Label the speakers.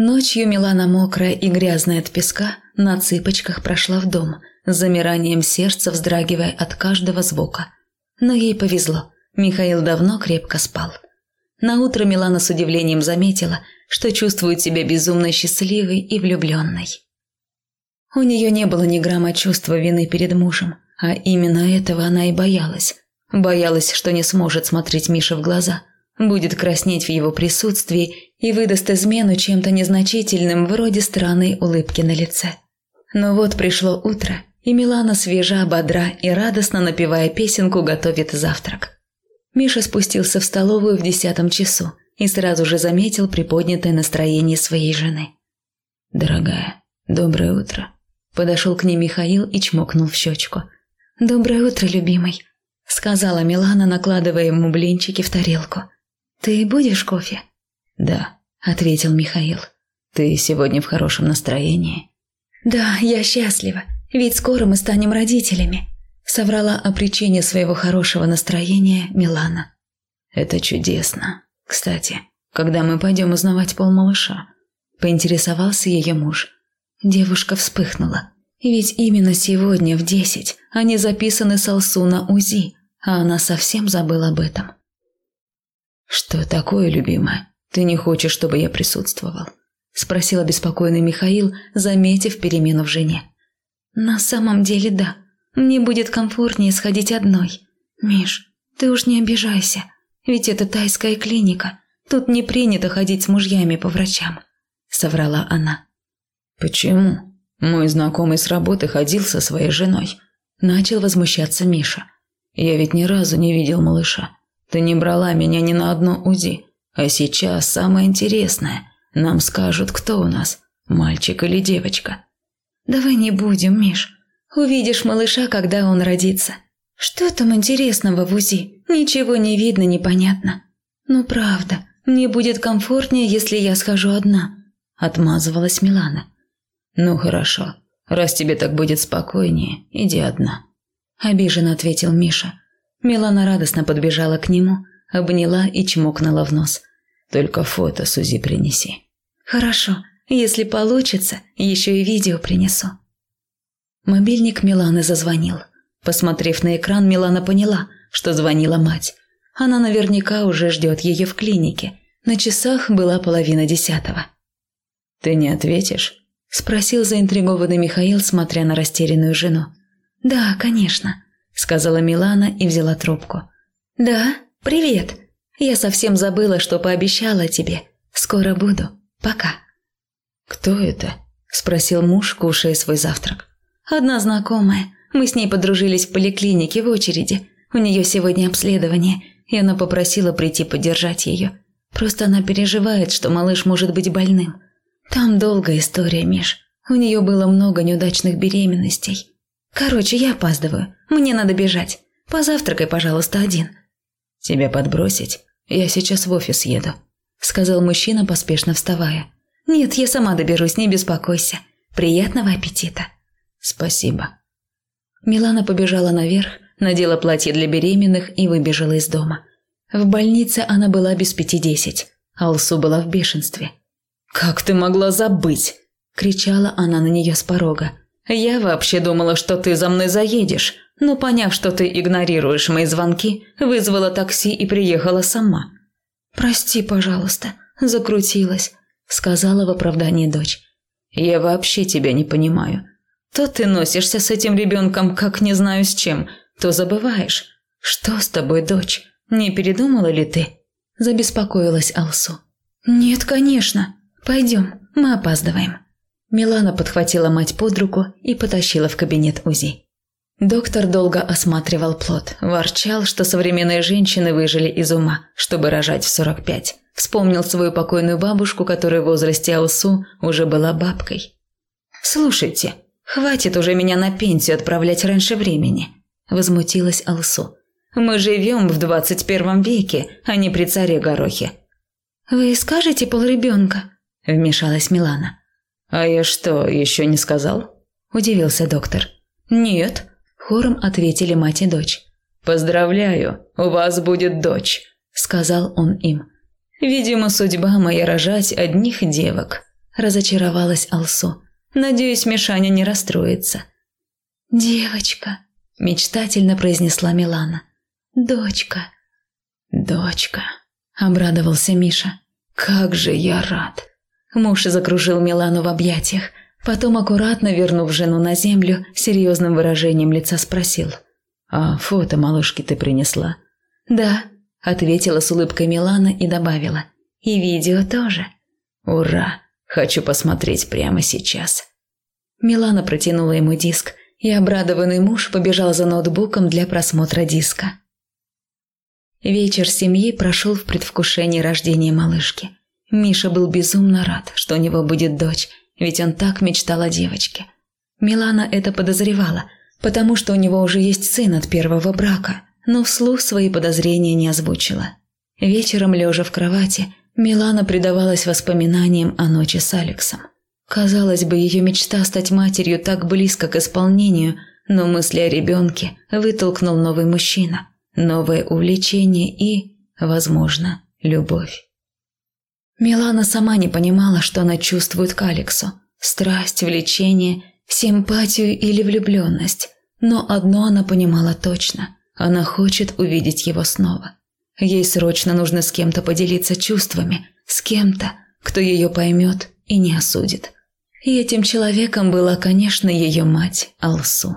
Speaker 1: Ночью Милана мокрая и грязная от песка на цыпочках прошла в дом, с замиранием сердца вздрагивая от каждого звука. Но ей повезло, Михаил давно крепко спал. На утро Милана с удивлением заметила, что чувствует себя безумно счастливой и влюбленной. У нее не было ни грамма чувства вины перед мужем, а именно этого она и боялась. Боялась, что не сможет смотреть Мише в глаза, будет краснеть в его присутствии и выдаст измену чем-то незначительным, вроде странной улыбки на лице. Но вот пришло утро, и Милана свежа, бодра и радостно напевая песенку готовит завтрак. Миша спустился в столовую в десятом часу и сразу же заметил приподнятое настроение своей жены. «Дорогая, доброе утро», Подошел к ней Михаил и чмокнул в щечку. «Доброе утро, любимый», – сказала Милана, накладывая ему блинчики в тарелку. «Ты будешь кофе?» «Да», – ответил Михаил. «Ты сегодня в хорошем настроении?» «Да, я счастлива, ведь скоро мы станем родителями», – соврала о причине своего хорошего настроения Милана. «Это чудесно. Кстати, когда мы пойдем узнавать пол малыша?» – поинтересовался ее муж – Девушка вспыхнула. Ведь именно сегодня в десять они записаны с Алсу на УЗИ, а она совсем забыла об этом. «Что такое, любимая? Ты не хочешь, чтобы я присутствовал?» – спросил обеспокоенный Михаил, заметив перемену в жене. «На самом деле да. Мне будет комфортнее сходить одной. Миш, ты уж не обижайся, ведь это тайская клиника. Тут не принято ходить с мужьями по врачам», – соврала она. «Почему? Мой знакомый с работы ходил со своей женой». Начал возмущаться Миша. «Я ведь ни разу не видел малыша. Ты не брала меня ни на одно УЗИ. А сейчас самое интересное. Нам скажут, кто у нас, мальчик или девочка». «Давай не будем, Миш. Увидишь малыша, когда он родится. Что там интересного в УЗИ? Ничего не видно, непонятно. Ну правда, мне будет комфортнее, если я схожу одна», – отмазывалась Милана. «Ну хорошо. Раз тебе так будет спокойнее, иди одна», – обиженно ответил Миша. Милана радостно подбежала к нему, обняла и чмокнула в нос. «Только фото Сузи принеси». «Хорошо. Если получится, еще и видео принесу». Мобильник Миланы зазвонил. Посмотрев на экран, Милана поняла, что звонила мать. Она наверняка уже ждет ее в клинике. На часах была половина десятого. «Ты не ответишь?» – спросил заинтригованный Михаил, смотря на растерянную жену. «Да, конечно», – сказала Милана и взяла трубку. «Да, привет. Я совсем забыла, что пообещала тебе. Скоро буду. Пока». «Кто это?» – спросил муж, кушая свой завтрак. «Одна знакомая. Мы с ней подружились в поликлинике в очереди. У нее сегодня обследование, и она попросила прийти поддержать ее. Просто она переживает, что малыш может быть больным. Там долгая история, Миш. У нее было много неудачных беременностей. Короче, я опаздываю. Мне надо бежать. Позавтракай, пожалуйста, один. Тебя подбросить? Я сейчас в офис еду, сказал мужчина, поспешно вставая. Нет, я сама доберусь, не беспокойся. Приятного аппетита. Спасибо. Милана побежала наверх, надела платье для беременных и выбежала из дома. В больнице она была без пяти десять. Алсу была в бешенстве. «Как ты могла забыть?» – кричала она на нее с порога. «Я вообще думала, что ты за мной заедешь, но поняв, что ты игнорируешь мои звонки, вызвала такси и приехала сама». «Прости, пожалуйста, закрутилась», – сказала в оправдании дочь. «Я вообще тебя не понимаю. То ты носишься с этим ребенком, как не знаю с чем, то забываешь. Что с тобой, дочь? Не передумала ли ты?» – забеспокоилась Алсу. «Нет, конечно», «Пойдем, мы опаздываем». Милана подхватила мать под руку и потащила в кабинет УЗИ. Доктор долго осматривал плод, ворчал, что современные женщины выжили из ума, чтобы рожать в 45. Вспомнил свою покойную бабушку, которая в возрасте Алсу уже была бабкой. «Слушайте, хватит уже меня на пенсию отправлять раньше времени», – возмутилась Алсу. «Мы живем в 21 веке, а не при царе Горохе». «Вы скажете полребенка?» вмешалась Милана. «А я что, еще не сказал?» – удивился доктор. «Нет», – хором ответили мать и дочь. «Поздравляю, у вас будет дочь», – сказал он им. «Видимо, судьба моя рожать одних девок», – разочаровалась Алсу. «Надеюсь, Мишаня не расстроится». «Девочка», – мечтательно произнесла Милана. «Дочка». «Дочка», – обрадовался Миша. «Как же я рад!» Муж закружил Милану в объятиях, потом, аккуратно вернув жену на землю, серьезным выражением лица спросил. «А фото малышки ты принесла?» «Да», – ответила с улыбкой Милана и добавила. «И видео тоже». «Ура! Хочу посмотреть прямо сейчас». Милана протянула ему диск, и обрадованный муж побежал за ноутбуком для просмотра диска. Вечер семьи прошел в предвкушении рождения малышки. Миша был безумно рад, что у него будет дочь, ведь он так мечтал о девочке. Милана это подозревала, потому что у него уже есть сын от первого брака, но вслух свои подозрения не озвучила. Вечером, лежа в кровати, Милана предавалась воспоминаниям о ночи с Алексом. Казалось бы, ее мечта стать матерью так близко к исполнению, но мысли о ребенке вытолкнул новый мужчина, новое увлечение и, возможно, любовь. Милана сама не понимала, что она чувствует к Алексу. Страсть, влечение, симпатию или влюбленность. Но одно она понимала точно. Она хочет увидеть его снова. Ей срочно нужно с кем-то поделиться чувствами, с кем-то, кто ее поймет и не осудит. И этим человеком была, конечно, ее мать Алсу.